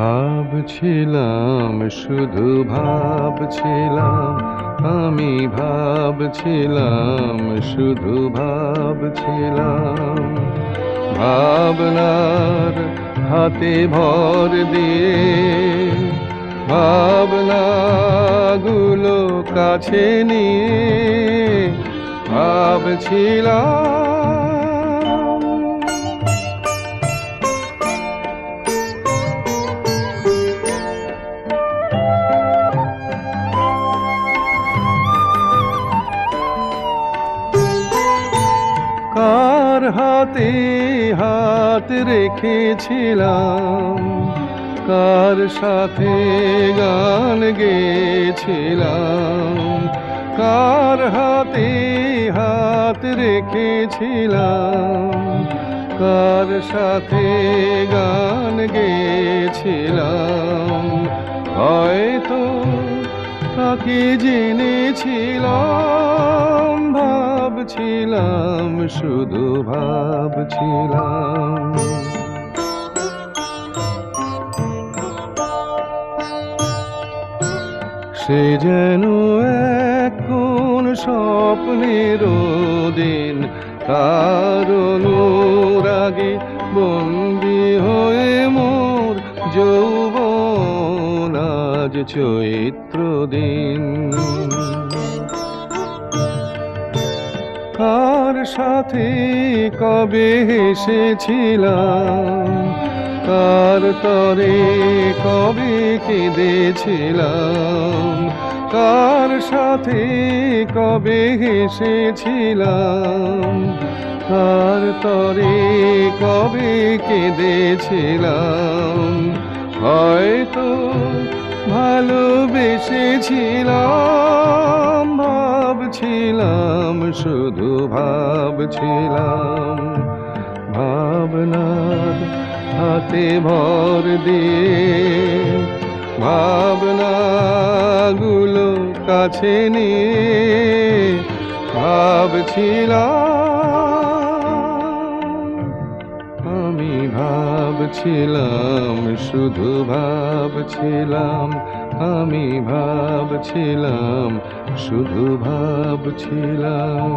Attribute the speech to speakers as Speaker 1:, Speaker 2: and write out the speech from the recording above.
Speaker 1: ভাবছিলাম, শুধু ভাবছিলাম, আমি ভাবছিলাম, শুধু ভাবছিলাম। ভাবনার হাতে ভর দিয়ে, ভাবনাগুলো কাছে নিয়ে, ভাবছিলাম কার হাতে হাত রেখেছিলাম? কার সাথে গান গেছিলাম কার হাতে হাত রেখেছিলাম? কার সাথে গান গেছিলাম হয়তো তাকে জেনেছিলাম। ভাবছিলাম, শুধু ভাবছিলাম। সে যেন এক কোন স্বপ্নের দিন কারণ আগে বন্দি হয়ে মোর যৌবন, আজ চৈত্র দিন। সাথে কবে হেসেছিলাম কার তরে কবে কেঁদেছিলাম? কার সাথে কবে হেসেছিলাম কার তরে কবে কেঁদেছিলাম? হয়তো ভালোবেসেছিলাম। ভাবছিলাম, শুধু ভাবছিলাম। ভাবনার হাতে ভর দিয়ে, ভাবনাগুলো কাছে নিয়ে ভাবছিলাম। আমি ভাবছিলাম, শুধু ভাবছিলাম আমি ভাবছিলাম শুধু ভাবছিলাম।